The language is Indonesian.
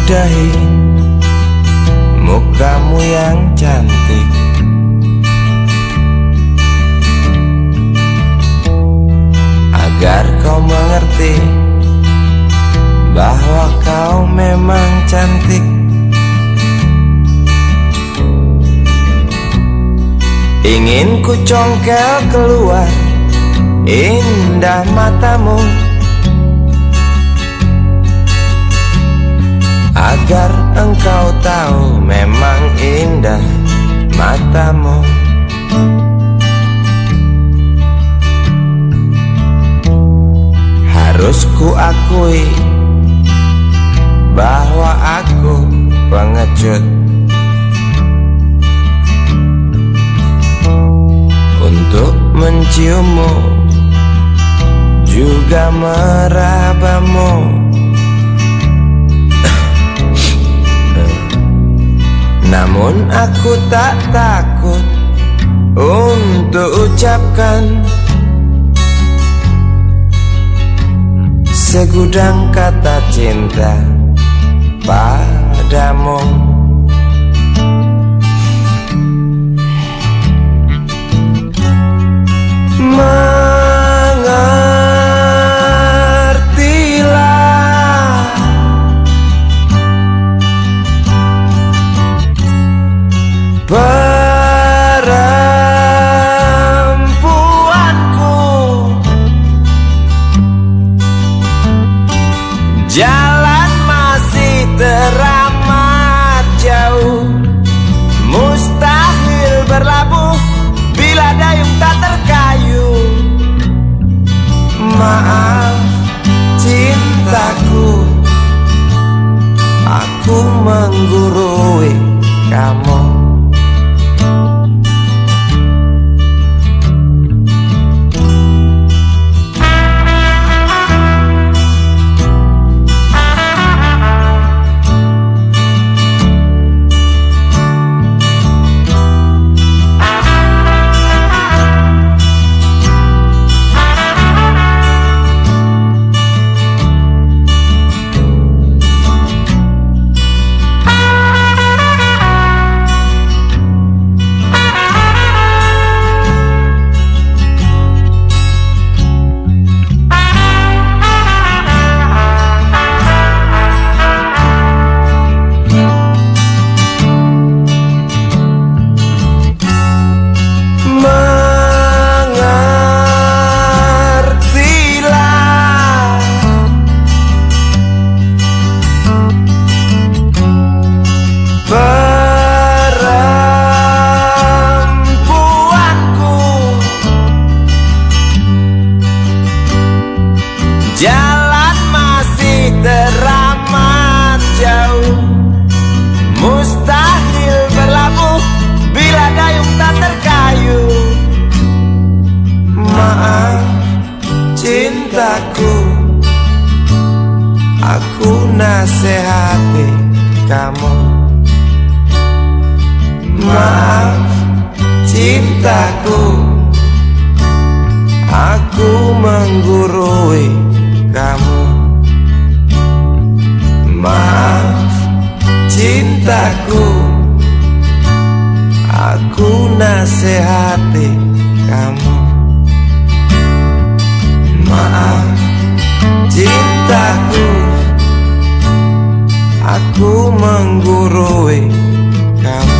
ludahi mukamu yang cantik. Agar kau mengerti bahwa kau memang cantik. Ingin ku congkel keluar indah matamu engkau tahu memang indah matamu. Harus ku akui bahwa aku pengecut. Untuk menciummu juga merabamu Namun aku tak takut untuk ucapkan Segudang kata cinta padamu Maaf cintaku. Aku menggurui kamu cintaku Aku nasihati kamu. Maaf cintaku. Aku menggurui kamu. Maaf cintaku. Aku nasihati kamu. Maaf Ku menggurui kamu.